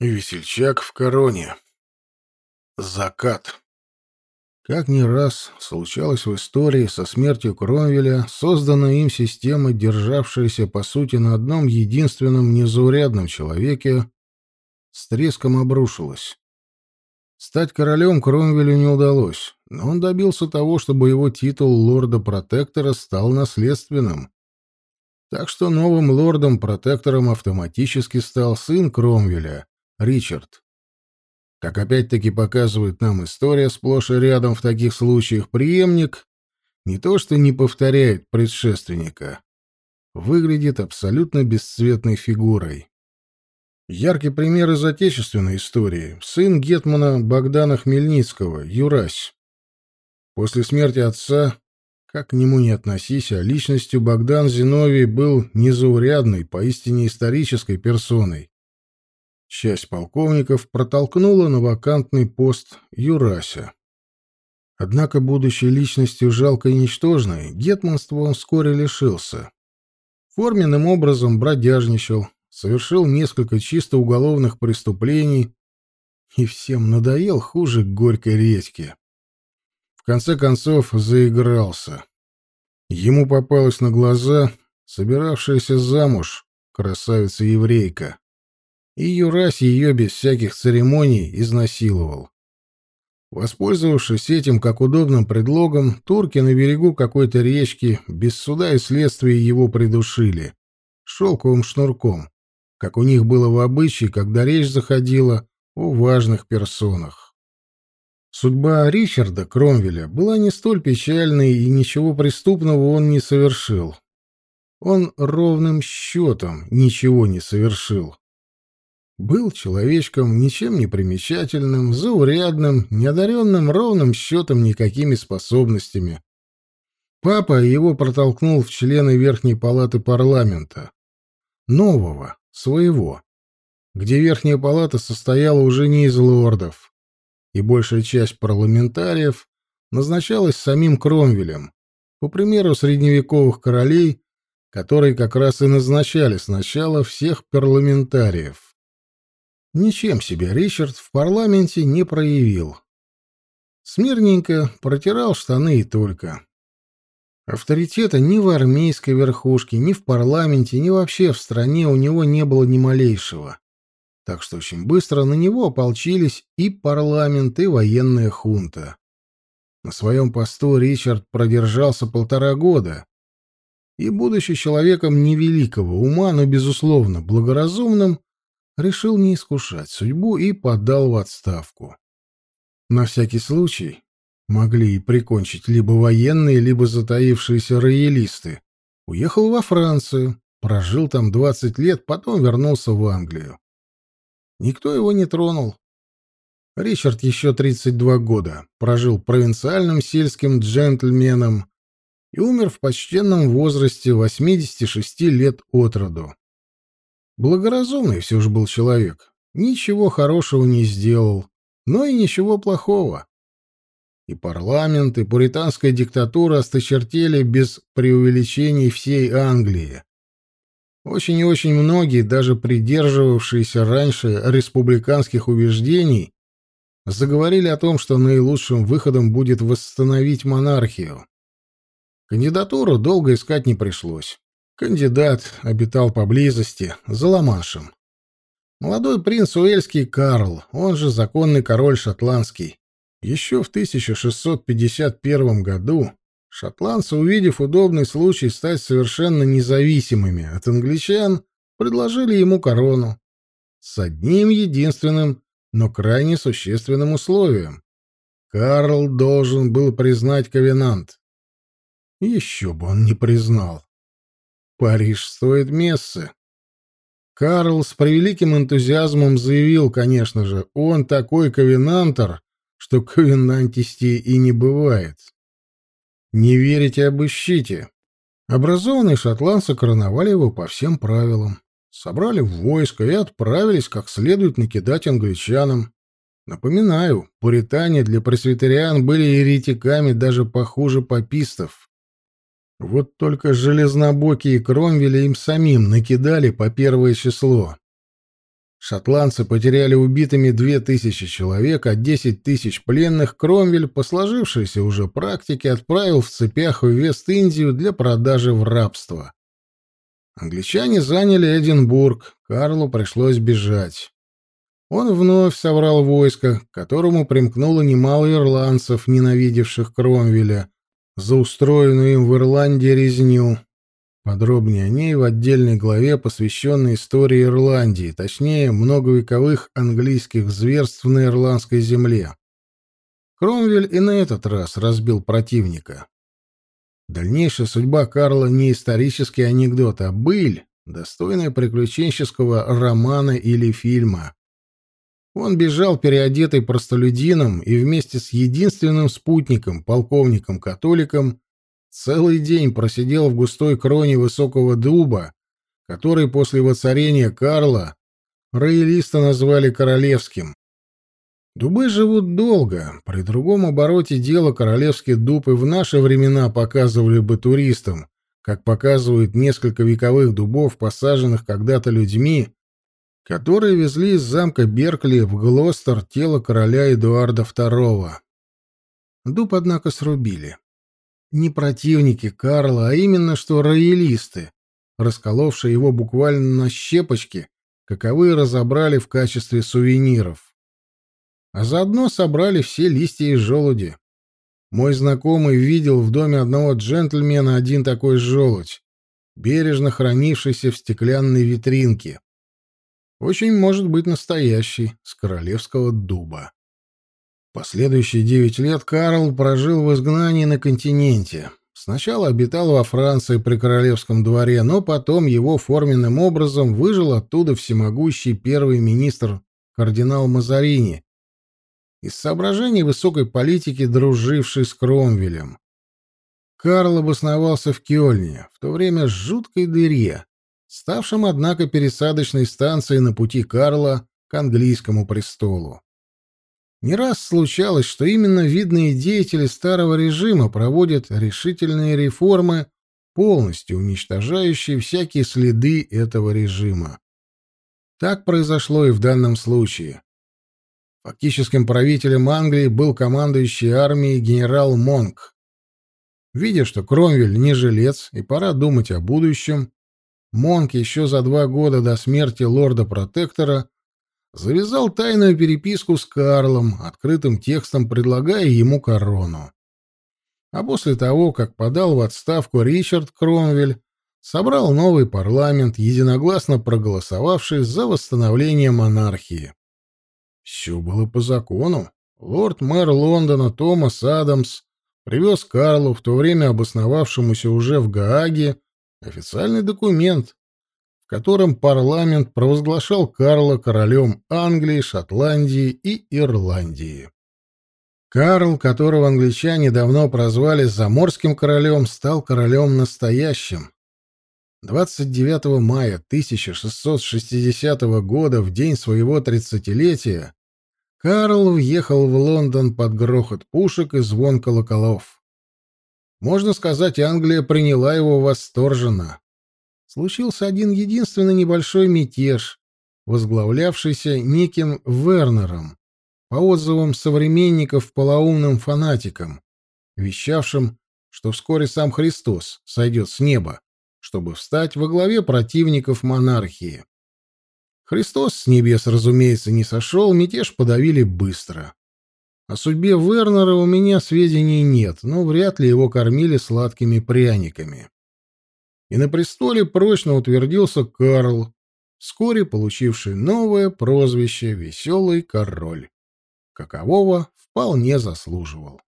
Весельчак в короне. Закат. Как не раз случалось в истории со смертью Кромвеля, созданная им система, державшаяся, по сути, на одном единственном незаурядном человеке, с треском обрушилась. Стать королем Кромвелю не удалось, но он добился того, чтобы его титул лорда-протектора стал наследственным. Так что новым лордом-протектором автоматически стал сын Кромвеля, Ричард. Как опять-таки показывает нам история сплошь и рядом в таких случаях, преемник не то что не повторяет предшественника, выглядит абсолютно бесцветной фигурой. Яркий пример из отечественной истории. Сын гетмана Богдана Хмельницкого, Юрась. После смерти отца, как к нему не относись, а личностью Богдан Зиновий был незаурядной, поистине исторической персоной. Часть полковников протолкнула на вакантный пост Юрася. Однако, будучи личностью жалкой и ничтожной, гетманства он вскоре лишился. Форменным образом бродяжничал, совершил несколько чисто уголовных преступлений и всем надоел хуже горькой редьки. В конце концов заигрался. Ему попалась на глаза собиравшаяся замуж красавица-еврейка и Юрась ее без всяких церемоний изнасиловал. Воспользовавшись этим как удобным предлогом, турки на берегу какой-то речки без суда и следствия его придушили. Шелковым шнурком, как у них было в обычае, когда речь заходила о важных персонах. Судьба Ричарда Кромвеля была не столь печальной, и ничего преступного он не совершил. Он ровным счетом ничего не совершил. Был человечком ничем не примечательным, заурядным, неодаренным ровным счетом никакими способностями. Папа его протолкнул в члены Верхней палаты парламента. Нового, своего, где Верхняя палата состояла уже не из лордов, и большая часть парламентариев назначалась самим Кромвелем, по примеру средневековых королей, которые как раз и назначали сначала всех парламентариев. Ничем себя Ричард в парламенте не проявил. Смирненько протирал штаны и только. Авторитета ни в армейской верхушке, ни в парламенте, ни вообще в стране у него не было ни малейшего. Так что очень быстро на него ополчились и парламент, и военная хунта. На своем посту Ричард продержался полтора года. И, будучи человеком невеликого ума, но, безусловно, благоразумным, решил не искушать судьбу и подал в отставку. На всякий случай могли и прикончить либо военные, либо затаившиеся роялисты. Уехал во Францию, прожил там 20 лет, потом вернулся в Англию. Никто его не тронул. Ричард еще 32 года прожил провинциальным сельским джентльменом и умер в почтенном возрасте 86 лет от роду. Благоразумный все же был человек. Ничего хорошего не сделал, но и ничего плохого. И парламент, и пуританская диктатура осточертели без преувеличений всей Англии. Очень и очень многие, даже придерживавшиеся раньше республиканских убеждений, заговорили о том, что наилучшим выходом будет восстановить монархию. Кандидатуру долго искать не пришлось. Кандидат обитал поблизости, за Ла-Маншем. Молодой принц Уэльский Карл, он же законный король шотландский. Еще в 1651 году шотландцы, увидев удобный случай стать совершенно независимыми от англичан, предложили ему корону. С одним единственным, но крайне существенным условием. Карл должен был признать ковенант. Еще бы он не признал. Париж стоит мессы. Карл с превеликим энтузиазмом заявил, конечно же, он такой ковенантор, что ковенантистей и не бывает. Не верите, обыщите. Образованные шотландцы короновали его по всем правилам. Собрали войско и отправились как следует накидать англичанам. Напоминаю, пуритане для пресвитериан были еретиками даже похуже папистов. Вот только железнобокие Кромвеля им самим накидали по первое число. Шотландцы потеряли убитыми две тысячи человек, а десять тысяч пленных Кромвель, по сложившейся уже практике, отправил в цепях в Вест-Индию для продажи в рабство. Англичане заняли Эдинбург, Карлу пришлось бежать. Он вновь собрал войско, к которому примкнуло немало ирландцев, ненавидевших Кромвеля, за устроенную им в Ирландии резню. Подробнее о ней в отдельной главе, посвященной истории Ирландии, точнее, многовековых английских зверств на ирландской земле. Кромвель и на этот раз разбил противника. Дальнейшая судьба Карла не исторический анекдот, а быль, достойная приключенческого романа или фильма. Он бежал переодетый простолюдином и вместе с единственным спутником, полковником-католиком, Целый день просидел в густой кроне высокого дуба, который после воцарения Карла роялисты назвали королевским. Дубы живут долго. При другом обороте дела королевский дуб и в наши времена показывали бы туристам, как показывают несколько вековых дубов, посаженных когда-то людьми, которые везли из замка Беркли в Глостер тело короля Эдуарда II. Дуб, однако, срубили не противники Карла, а именно что роялисты, расколовшие его буквально на щепочки, каковые разобрали в качестве сувениров. А заодно собрали все листья и желуди. Мой знакомый видел в доме одного джентльмена один такой желудь, бережно хранившийся в стеклянной витринке. Очень может быть настоящий, с королевского дуба. Последующие девять лет Карл прожил в изгнании на континенте. Сначала обитал во Франции при королевском дворе, но потом его форменным образом выжил оттуда всемогущий первый министр кардинал Мазарини, из соображений высокой политики, друживший с Кромвелем. Карл обосновался в Кёльне, в то время жуткой дыре, ставшем, однако, пересадочной станцией на пути Карла к английскому престолу. Не раз случалось, что именно видные деятели старого режима проводят решительные реформы, полностью уничтожающие всякие следы этого режима. Так произошло и в данном случае. Фактическим правителем Англии был командующий армией генерал Монк. Видя, что Кромвель не жилец и пора думать о будущем, Монк еще за два года до смерти лорда-протектора завязал тайную переписку с Карлом, открытым текстом предлагая ему корону. А после того, как подал в отставку Ричард Кромвель, собрал новый парламент, единогласно проголосовавший за восстановление монархии. Все было по закону. Лорд-мэр Лондона Томас Адамс привез Карлу, в то время обосновавшемуся уже в Гааге, официальный документ, в котором парламент провозглашал Карла королем Англии, Шотландии и Ирландии. Карл, которого англичане давно прозвали Заморским королем, стал королем настоящим. 29 мая 1660 года, в день своего тридцатилетия, Карл въехал в Лондон под грохот пушек и звон колоколов. Можно сказать, Англия приняла его восторженно случился один единственный небольшой мятеж, возглавлявшийся неким Вернером, по отзывам современников полоумным фанатикам, вещавшим, что вскоре сам Христос сойдет с неба, чтобы встать во главе противников монархии. Христос с небес, разумеется, не сошел, мятеж подавили быстро. О судьбе Вернера у меня сведений нет, но вряд ли его кормили сладкими пряниками и на престоле прочно утвердился Карл, вскоре получивший новое прозвище «Веселый король», какового вполне заслуживал.